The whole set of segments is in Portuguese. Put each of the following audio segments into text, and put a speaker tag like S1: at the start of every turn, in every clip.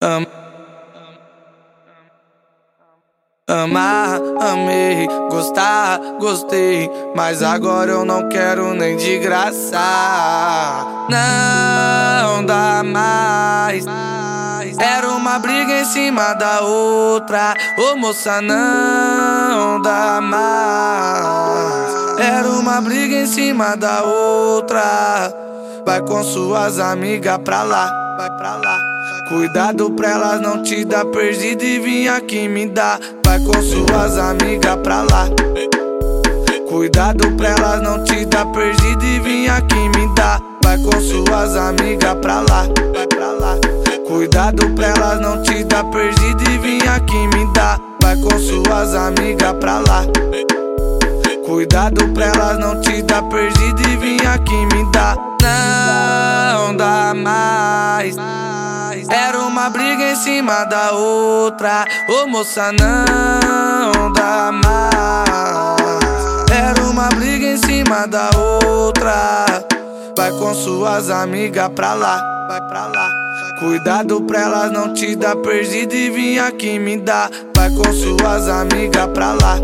S1: Am Amar, amei, gostar, gostei. Mas agora eu não quero nem de graça. Não dá mais. Era uma briga em cima da outra. Ô moça, não dá mais. Era uma briga em cima da outra. Vai com suas amigas pra lá, vai pra lá. Cuidado pra elas não te dar perdido e vir aqui me dar. Vai com suas amigas pra lá. Cuidado pra elas não te dar perdido e vir aqui me dar. Vai com suas amigas pra lá. Vai pra lá. Cuidado pra elas não te dar perdido e vir aqui me dar. Vai com suas amigas pra lá. Cuidado pra elas não te dar perdido e vir aqui me dar. Não dá mais. Era uma briga em cima da outra. Ô moça, não dá mais. Era uma briga em cima da outra. Vai com suas amigas pra lá, vai pra lá. Cuidado pra elas não te dar perdido e vir aqui me dar. Vai com suas amigas pra lá.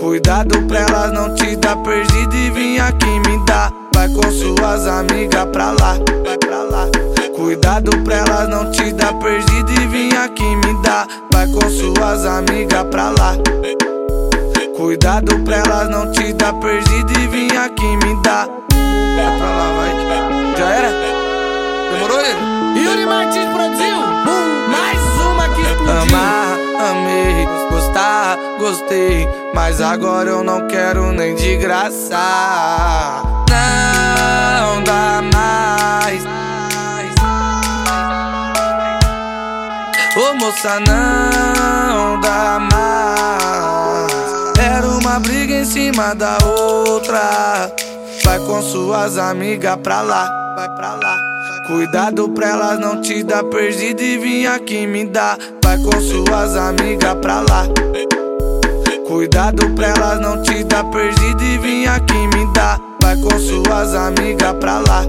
S1: Cuidado pra elas não te dar perdido e vir aqui me dar. Vai com suas amigas pra lá. Cuidado pra elas não te dar perdido e vir aqui me dar. Vai com suas amigas pra lá. Cuidado pra elas não te dar perdido e vir aqui me dar. Vai pra lá, vai. Já era? Demorou ele?
S2: Yuri Martins produziu mais uma que explodiu.
S1: Amar, amei, gostar, gostei. Mas agora eu não quero nem de graça. Não dá mais. Moça, não dá mais. Era uma briga em cima da outra. Vai com suas amigas pra lá, vai pra lá. Cuidado pra elas não te dar perdido e vir aqui me dar. Vai com suas amigas pra lá. Cuidado pra elas não te dar perdido e vir aqui me dar. Vai com suas amigas pra lá.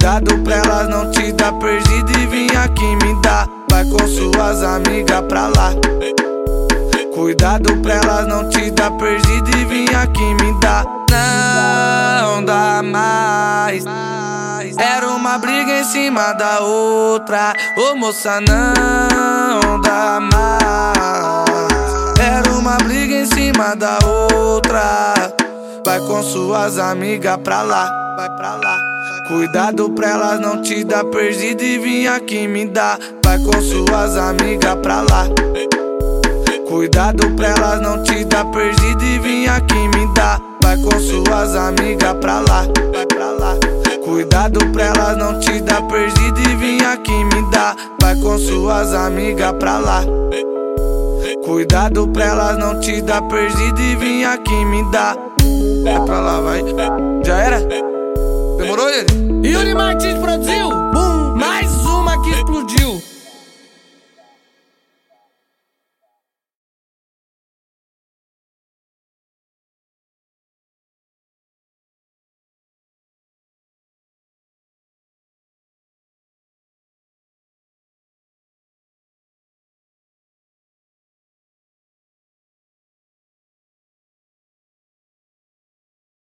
S1: Cuidado pra elas não te dar perdido e vir aqui me dar. Vai com suas amigas pra lá. Cuidado pra elas não te dar perdido e vir aqui me dar. Não dá mais. Era uma briga em cima da outra. Ô moça, não dá mais. Era uma briga em cima da outra. Vai com suas amigas pra lá, vai pra lá. Cuidado pra elas não te dar perdido e vir aqui me dar. Vai com suas amigas pra lá. Cuidado pra elas não te dar perdido e vir aqui me dar. Vai com suas amigas pra lá, pra lá. Cuidado pra elas não te dar perdido e vir aqui me dar. Vai com suas amigas pra lá. Cuidado pra elas não te dar perdido e vir aqui me dar. Vai pra lá, vai. Já era? Demorou ele?
S2: Yuri Martins produziu.